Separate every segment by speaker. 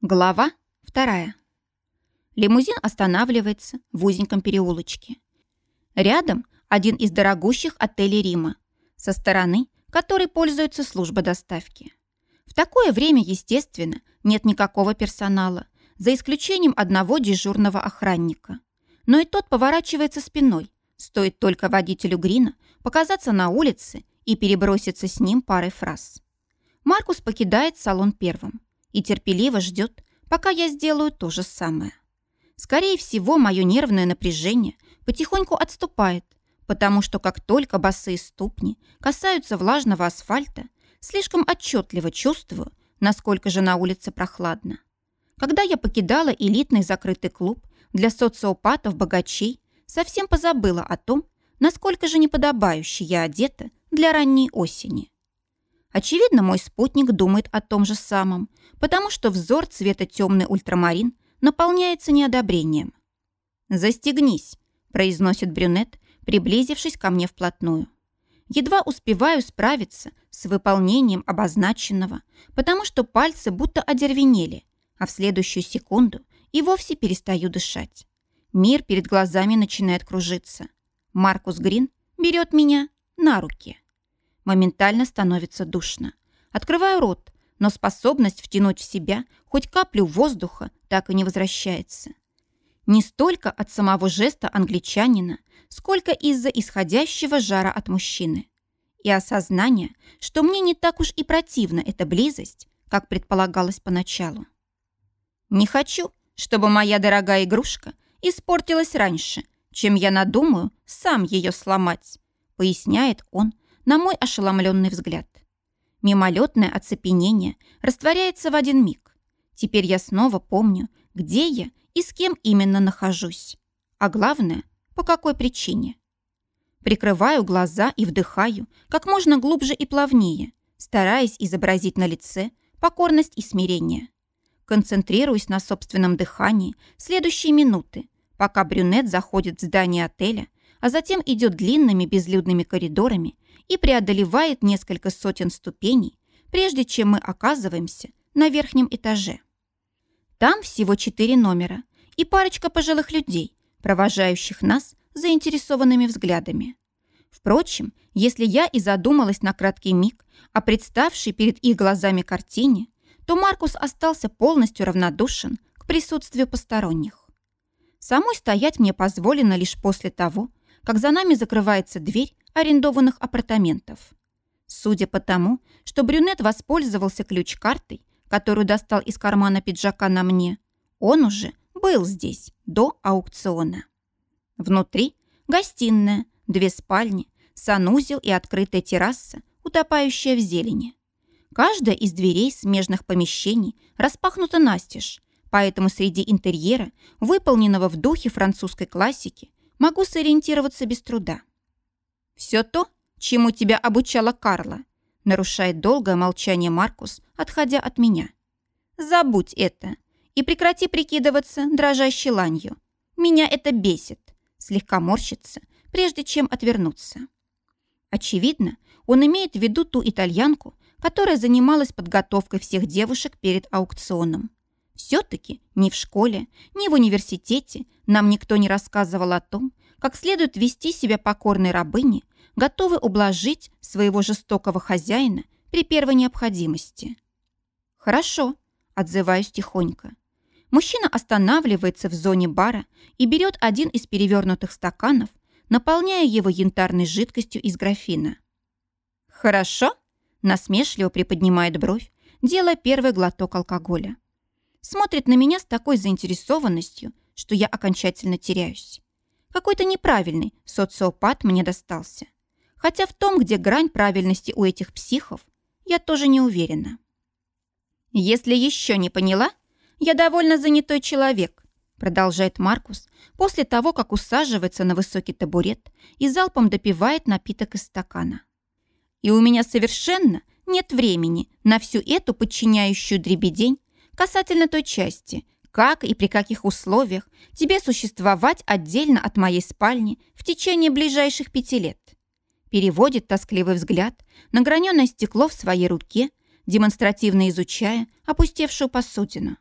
Speaker 1: Глава вторая. Лимузин останавливается в узеньком переулочке. Рядом один из дорогущих отелей Рима, со стороны которой пользуется служба доставки. В такое время, естественно, нет никакого персонала, за исключением одного дежурного охранника. Но и тот поворачивается спиной, стоит только водителю Грина показаться на улице и переброситься с ним парой фраз. Маркус покидает салон первым и терпеливо ждет, пока я сделаю то же самое. Скорее всего, мое нервное напряжение потихоньку отступает, потому что как только босые ступни касаются влажного асфальта, слишком отчетливо чувствую, насколько же на улице прохладно. Когда я покидала элитный закрытый клуб для социопатов-богачей, совсем позабыла о том, насколько же неподобающе я одета для ранней осени. Очевидно, мой спутник думает о том же самом, потому что взор цвета темный ультрамарин наполняется неодобрением. «Застегнись», – произносит брюнет, приблизившись ко мне вплотную. Едва успеваю справиться с выполнением обозначенного, потому что пальцы будто одервенели, а в следующую секунду и вовсе перестаю дышать. Мир перед глазами начинает кружиться. Маркус Грин берет меня на руки. Моментально становится душно. Открываю рот, но способность втянуть в себя хоть каплю воздуха так и не возвращается. Не столько от самого жеста англичанина, сколько из-за исходящего жара от мужчины. И осознание, что мне не так уж и противна эта близость, как предполагалось поначалу. Не хочу, чтобы моя дорогая игрушка испортилась раньше, чем я надумаю сам ее сломать, поясняет он, на мой ошеломленный взгляд. Мимолетное оцепенение растворяется в один миг. Теперь я снова помню, где я и с кем именно нахожусь. А главное, по какой причине. Прикрываю глаза и вдыхаю как можно глубже и плавнее, стараясь изобразить на лице покорность и смирение. Концентрируюсь на собственном дыхании следующие минуты, пока брюнет заходит в здание отеля, а затем идет длинными безлюдными коридорами и преодолевает несколько сотен ступеней, прежде чем мы оказываемся на верхнем этаже. Там всего четыре номера и парочка пожилых людей, провожающих нас заинтересованными взглядами. Впрочем, если я и задумалась на краткий миг о представшей перед их глазами картине, то Маркус остался полностью равнодушен к присутствию посторонних. Самой стоять мне позволено лишь после того, как за нами закрывается дверь арендованных апартаментов. Судя по тому, что брюнет воспользовался ключ-картой, которую достал из кармана пиджака на мне, он уже был здесь до аукциона. Внутри гостиная, две спальни, санузел и открытая терраса, утопающая в зелени. Каждая из дверей смежных помещений распахнута настежь, поэтому среди интерьера, выполненного в духе французской классики, могу сориентироваться без труда. «Все то, чему тебя обучала Карла», нарушает долгое молчание Маркус, отходя от меня. «Забудь это и прекрати прикидываться дрожащей ланью. Меня это бесит», слегка морщится, прежде чем отвернуться. Очевидно, он имеет в виду ту итальянку, которая занималась подготовкой всех девушек перед аукционом. Все-таки ни в школе, ни в университете нам никто не рассказывал о том, как следует вести себя покорной рабыне, готовой ублажить своего жестокого хозяина при первой необходимости. «Хорошо», – отзываюсь тихонько. Мужчина останавливается в зоне бара и берет один из перевернутых стаканов, наполняя его янтарной жидкостью из графина. «Хорошо?» – насмешливо приподнимает бровь, делая первый глоток алкоголя. Смотрит на меня с такой заинтересованностью, что я окончательно теряюсь. Какой-то неправильный социопат мне достался. Хотя в том, где грань правильности у этих психов, я тоже не уверена. Если еще не поняла, я довольно занятой человек, продолжает Маркус после того, как усаживается на высокий табурет и залпом допивает напиток из стакана. И у меня совершенно нет времени на всю эту подчиняющую дребедень касательно той части, как и при каких условиях тебе существовать отдельно от моей спальни в течение ближайших пяти лет. Переводит тоскливый взгляд на граненое стекло в своей руке, демонстративно изучая опустевшую посудину.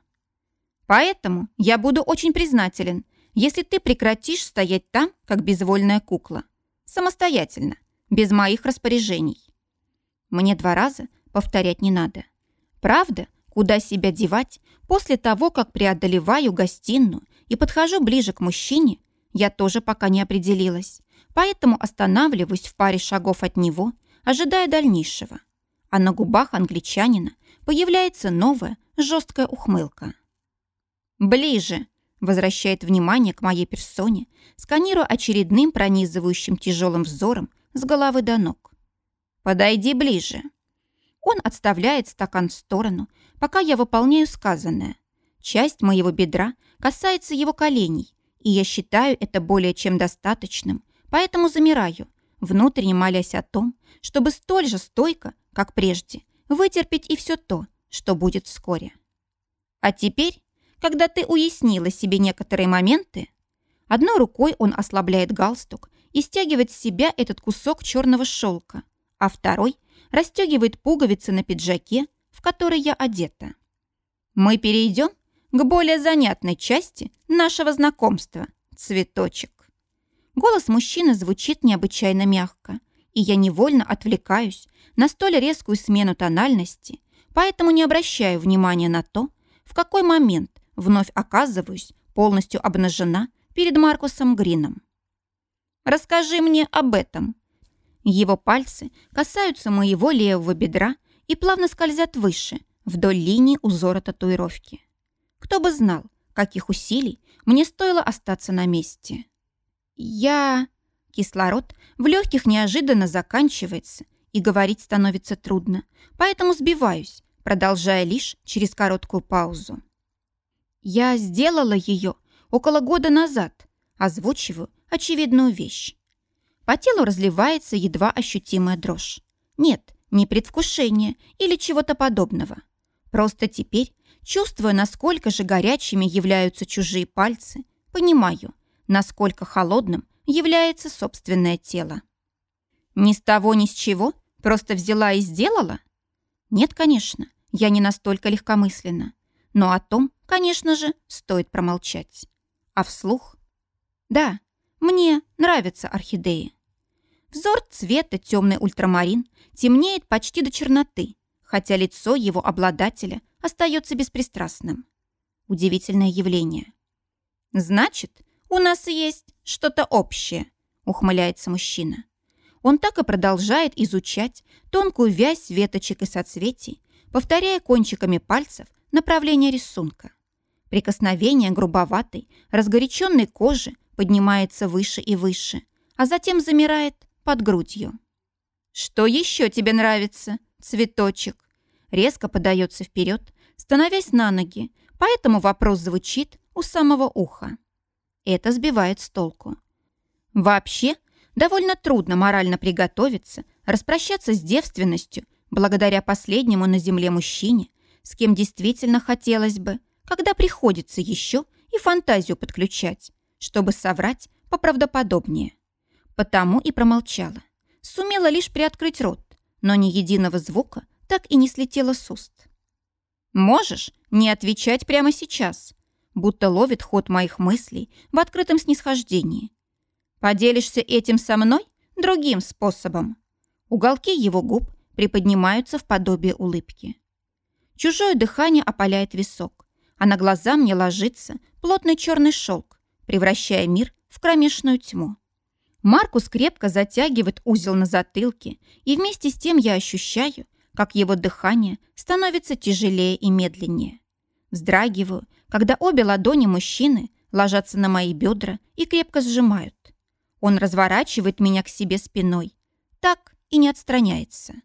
Speaker 1: Поэтому я буду очень признателен, если ты прекратишь стоять там, как безвольная кукла. Самостоятельно, без моих распоряжений. Мне два раза повторять не надо. Правда, куда себя девать, после того, как преодолеваю гостиную и подхожу ближе к мужчине, я тоже пока не определилась, поэтому останавливаюсь в паре шагов от него, ожидая дальнейшего. А на губах англичанина появляется новая жесткая ухмылка. «Ближе!» – возвращает внимание к моей персоне, сканируя очередным пронизывающим тяжелым взором с головы до ног. «Подойди ближе!» Он отставляет стакан в сторону, пока я выполняю сказанное. Часть моего бедра касается его коленей, и я считаю это более чем достаточным, поэтому замираю, внутренне молясь о том, чтобы столь же стойко, как прежде, вытерпеть и все то, что будет вскоре. А теперь когда ты уяснила себе некоторые моменты, одной рукой он ослабляет галстук и стягивает с себя этот кусок черного шелка, а второй расстегивает пуговицы на пиджаке, в который я одета. Мы перейдем к более занятной части нашего знакомства, цветочек. Голос мужчины звучит необычайно мягко, и я невольно отвлекаюсь на столь резкую смену тональности, поэтому не обращаю внимания на то, в какой момент вновь оказываюсь полностью обнажена перед Маркусом Грином. «Расскажи мне об этом». Его пальцы касаются моего левого бедра и плавно скользят выше, вдоль линии узора татуировки. Кто бы знал, каких усилий мне стоило остаться на месте. Я... Кислород в легких неожиданно заканчивается, и говорить становится трудно, поэтому сбиваюсь, продолжая лишь через короткую паузу. Я сделала ее около года назад. Озвучиваю очевидную вещь. По телу разливается едва ощутимая дрожь. Нет, не предвкушение или чего-то подобного. Просто теперь, чувствуя, насколько же горячими являются чужие пальцы, понимаю, насколько холодным является собственное тело. Ни с того, ни с чего, просто взяла и сделала? Нет, конечно, я не настолько легкомысленна. Но о том, конечно же, стоит промолчать. А вслух? Да, мне нравятся орхидеи. Взор цвета темный ультрамарин темнеет почти до черноты, хотя лицо его обладателя остается беспристрастным. Удивительное явление. «Значит, у нас есть что-то общее», — ухмыляется мужчина. Он так и продолжает изучать тонкую вязь веточек и соцветий, повторяя кончиками пальцев направление рисунка. Прикосновение грубоватой, разгоряченной кожи поднимается выше и выше, а затем замирает под грудью. «Что еще тебе нравится, цветочек?» Резко подается вперед, становясь на ноги, поэтому вопрос звучит у самого уха. Это сбивает с толку. Вообще, довольно трудно морально приготовиться, распрощаться с девственностью благодаря последнему на земле мужчине, с кем действительно хотелось бы, когда приходится еще и фантазию подключать, чтобы соврать поправдоподобнее. Потому и промолчала. Сумела лишь приоткрыть рот, но ни единого звука так и не слетело с уст. «Можешь не отвечать прямо сейчас», будто ловит ход моих мыслей в открытом снисхождении. «Поделишься этим со мной другим способом». Уголки его губ приподнимаются в подобие улыбки. Чужое дыхание опаляет висок, а на глаза мне ложится плотный черный шелк, превращая мир в кромешную тьму. Маркус крепко затягивает узел на затылке, и вместе с тем я ощущаю, как его дыхание становится тяжелее и медленнее. Вздрагиваю, когда обе ладони мужчины ложатся на мои бедра и крепко сжимают. Он разворачивает меня к себе спиной, так и не отстраняется.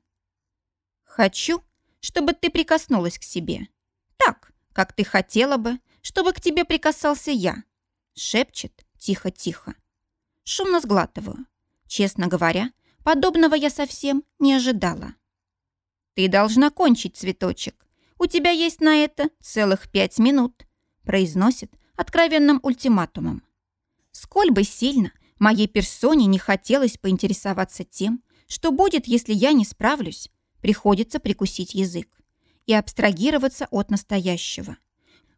Speaker 1: Хочу, чтобы ты прикоснулась к себе. Так, как ты хотела бы, чтобы к тебе прикасался я. Шепчет тихо-тихо. Шумно сглатываю. Честно говоря, подобного я совсем не ожидала. Ты должна кончить, цветочек. У тебя есть на это целых пять минут, произносит откровенным ультиматумом. Сколь бы сильно моей персоне не хотелось поинтересоваться тем, что будет, если я не справлюсь, приходится прикусить язык и абстрагироваться от настоящего.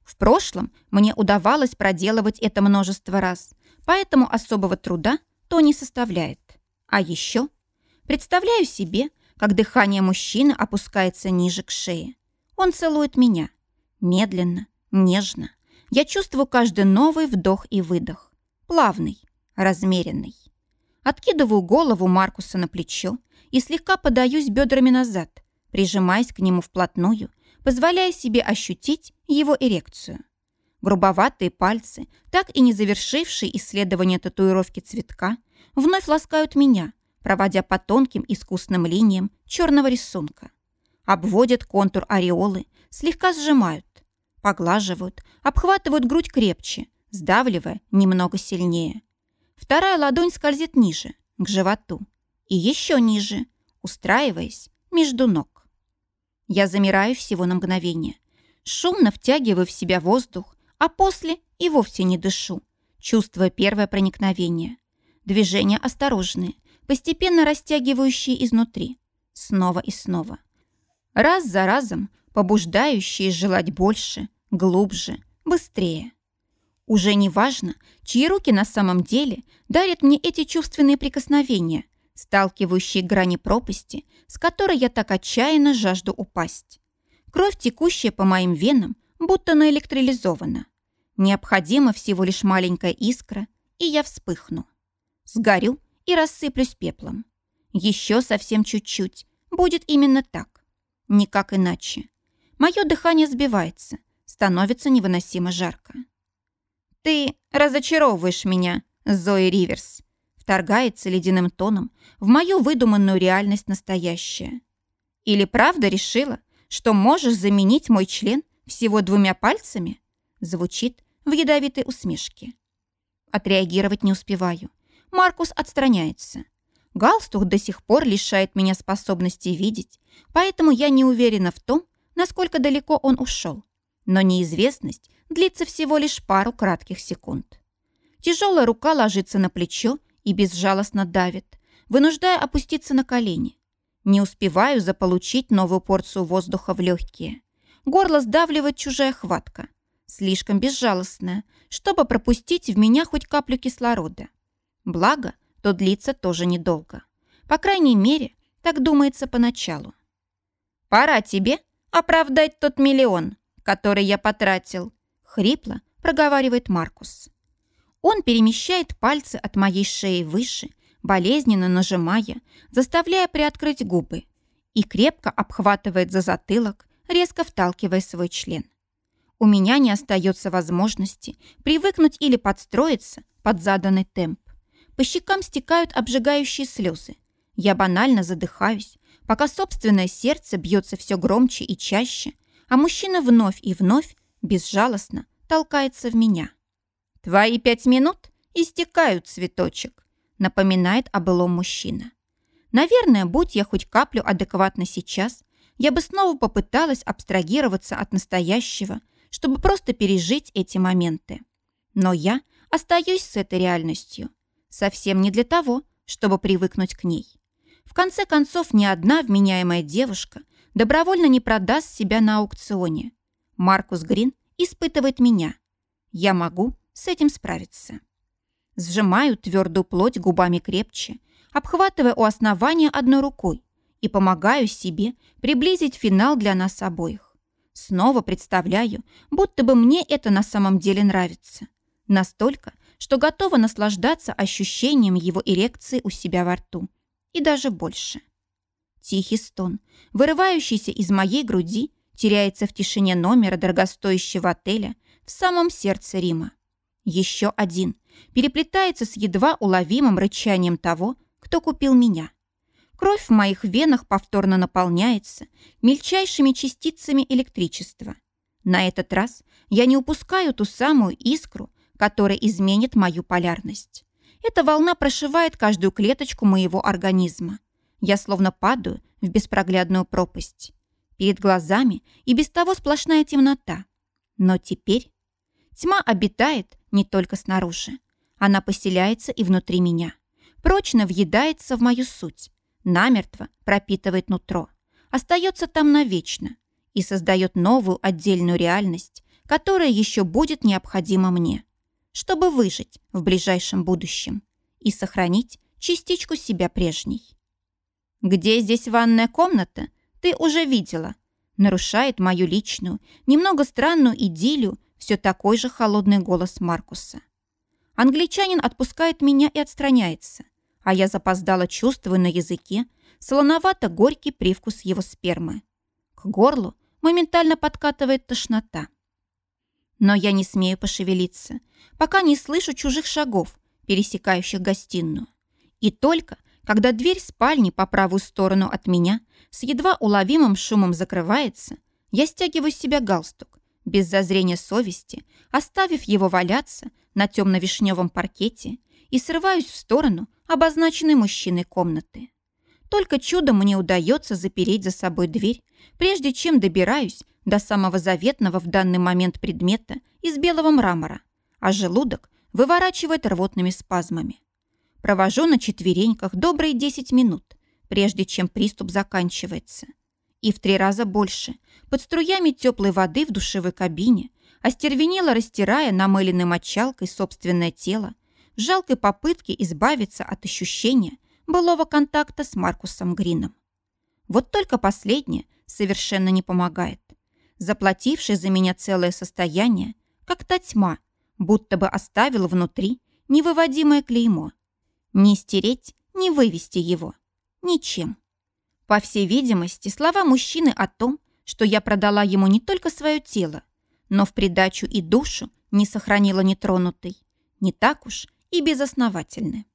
Speaker 1: В прошлом мне удавалось проделывать это множество раз, поэтому особого труда то не составляет. А еще представляю себе, как дыхание мужчины опускается ниже к шее. Он целует меня. Медленно, нежно. Я чувствую каждый новый вдох и выдох. Плавный, размеренный. Откидываю голову Маркуса на плечо и слегка подаюсь бедрами назад, прижимаясь к нему вплотную, позволяя себе ощутить его эрекцию. Грубоватые пальцы, так и не завершившие исследование татуировки цветка, вновь ласкают меня, проводя по тонким искусным линиям черного рисунка. Обводят контур ореолы, слегка сжимают, поглаживают, обхватывают грудь крепче, сдавливая немного сильнее. Вторая ладонь скользит ниже, к животу, и еще ниже, устраиваясь между ног. Я замираю всего на мгновение, шумно втягиваю в себя воздух, а после и вовсе не дышу, чувствуя первое проникновение. Движения осторожные, постепенно растягивающие изнутри, снова и снова. Раз за разом побуждающие желать больше, глубже, быстрее. Уже не важно, чьи руки на самом деле дарят мне эти чувственные прикосновения, сталкивающие грани пропасти, с которой я так отчаянно жажду упасть. Кровь, текущая по моим венам, будто наэлектролизована. Необходима всего лишь маленькая искра, и я вспыхну. Сгорю и рассыплюсь пеплом. Еще совсем чуть-чуть. Будет именно так. Никак иначе. Мое дыхание сбивается, становится невыносимо жарко. «Ты разочаровываешь меня, Зои Риверс», вторгается ледяным тоном в мою выдуманную реальность настоящая. «Или правда решила, что можешь заменить мой член всего двумя пальцами?» звучит в ядовитой усмешке. Отреагировать не успеваю. Маркус отстраняется. Галстук до сих пор лишает меня способности видеть, поэтому я не уверена в том, насколько далеко он ушел. Но неизвестность длится всего лишь пару кратких секунд. Тяжелая рука ложится на плечо и безжалостно давит, вынуждая опуститься на колени. Не успеваю заполучить новую порцию воздуха в легкие. Горло сдавливает чужая хватка, слишком безжалостная, чтобы пропустить в меня хоть каплю кислорода. Благо, то длится тоже недолго. По крайней мере, так думается поначалу. «Пора тебе оправдать тот миллион, который я потратил», Хрипло проговаривает Маркус. Он перемещает пальцы от моей шеи выше, болезненно нажимая, заставляя приоткрыть губы, и крепко обхватывает за затылок, резко вталкивая свой член. У меня не остается возможности привыкнуть или подстроиться под заданный темп. По щекам стекают обжигающие слезы. Я банально задыхаюсь, пока собственное сердце бьется все громче и чаще, а мужчина вновь и вновь безжалостно толкается в меня. «Твои пять минут истекают, цветочек», напоминает о былом мужчина. Наверное, будь я хоть каплю адекватна сейчас, я бы снова попыталась абстрагироваться от настоящего, чтобы просто пережить эти моменты. Но я остаюсь с этой реальностью. Совсем не для того, чтобы привыкнуть к ней. В конце концов, ни одна вменяемая девушка добровольно не продаст себя на аукционе. Маркус Грин испытывает меня. Я могу с этим справиться. Сжимаю твердую плоть губами крепче, обхватывая у основания одной рукой и помогаю себе приблизить финал для нас обоих. Снова представляю, будто бы мне это на самом деле нравится. Настолько, что готова наслаждаться ощущением его эрекции у себя во рту. И даже больше. Тихий стон, вырывающийся из моей груди теряется в тишине номера дорогостоящего отеля в самом сердце Рима. Еще один переплетается с едва уловимым рычанием того, кто купил меня. Кровь в моих венах повторно наполняется мельчайшими частицами электричества. На этот раз я не упускаю ту самую искру, которая изменит мою полярность. Эта волна прошивает каждую клеточку моего организма. Я словно падаю в беспроглядную пропасть. Перед глазами и без того сплошная темнота. Но теперь тьма обитает не только снаружи. Она поселяется и внутри меня. Прочно въедается в мою суть. Намертво пропитывает нутро. Остается там навечно и создает новую отдельную реальность, которое еще будет необходимо мне, чтобы выжить в ближайшем будущем и сохранить частичку себя прежней. «Где здесь ванная комната? Ты уже видела», нарушает мою личную, немного странную идиллию все такой же холодный голос Маркуса. Англичанин отпускает меня и отстраняется, а я запоздала чувствую на языке солоновато-горький привкус его спермы. К горлу моментально подкатывает тошнота. Но я не смею пошевелиться, пока не слышу чужих шагов, пересекающих гостиную. И только, когда дверь спальни по правую сторону от меня с едва уловимым шумом закрывается, я стягиваю с себя галстук, без зазрения совести, оставив его валяться на темно-вишневом паркете и срываюсь в сторону обозначенной мужчиной комнаты. Только чудом мне удается запереть за собой дверь, прежде чем добираюсь до самого заветного в данный момент предмета из белого мрамора, а желудок выворачивает рвотными спазмами. Провожу на четвереньках добрые 10 минут, прежде чем приступ заканчивается. И в три раза больше, под струями теплой воды в душевой кабине, остервенело растирая намыленной мочалкой собственное тело, в жалкой попытке избавиться от ощущения былого контакта с Маркусом Грином. Вот только последнее совершенно не помогает. Заплативший за меня целое состояние, как та тьма, будто бы оставил внутри невыводимое клеймо – не стереть, не вывести его. Ничем. По всей видимости, слова мужчины о том, что я продала ему не только свое тело, но в придачу и душу не сохранила нетронутой, не так уж и безосновательны.